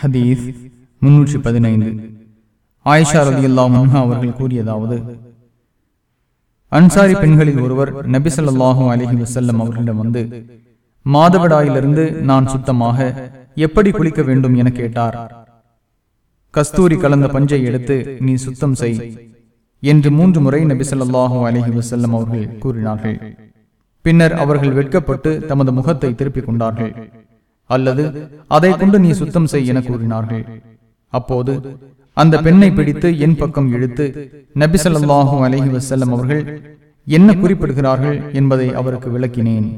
ஹதீஸ் முன்னூற்றி பதினைந்து. ஆயிஷா ரதி அல்லாஹ் அவர்கள் கூறியதாவது அன்சாரி பெண்களில் ஒருவர் நபிசல்லாஹூ அலஹி வசல்லம் அவர்களிடம் வந்து மாதவிடாயிலிருந்து நான் சுத்தமாக எப்படி குளிக்க வேண்டும் என கேட்டார். கஸ்தூரி கலந்த பஞ்சை எடுத்து நீ சுத்தம் செய் என்று மூன்று முறை நபிசல்லாஹூ அலஹி வசல்லம் அவர்கள் கூறினார்கள். பின்னர் அவர்கள் வெட்கப்பட்டு தமது முகத்தை திருப்பிக் கொண்டார்கள். அல்லது அதை கொண்டு நீ சுத்தம் செய் என கூறினார்கள். அப்போது அந்த பெண்ணை பிடித்து என் பக்கம் இழுத்து நபிசல்லாஹூ அலஹி வசல்லம் அவர்கள் என்ன குறிப்பிடுகிறார்கள் என்பதை அவருக்கு விளக்கினேன்.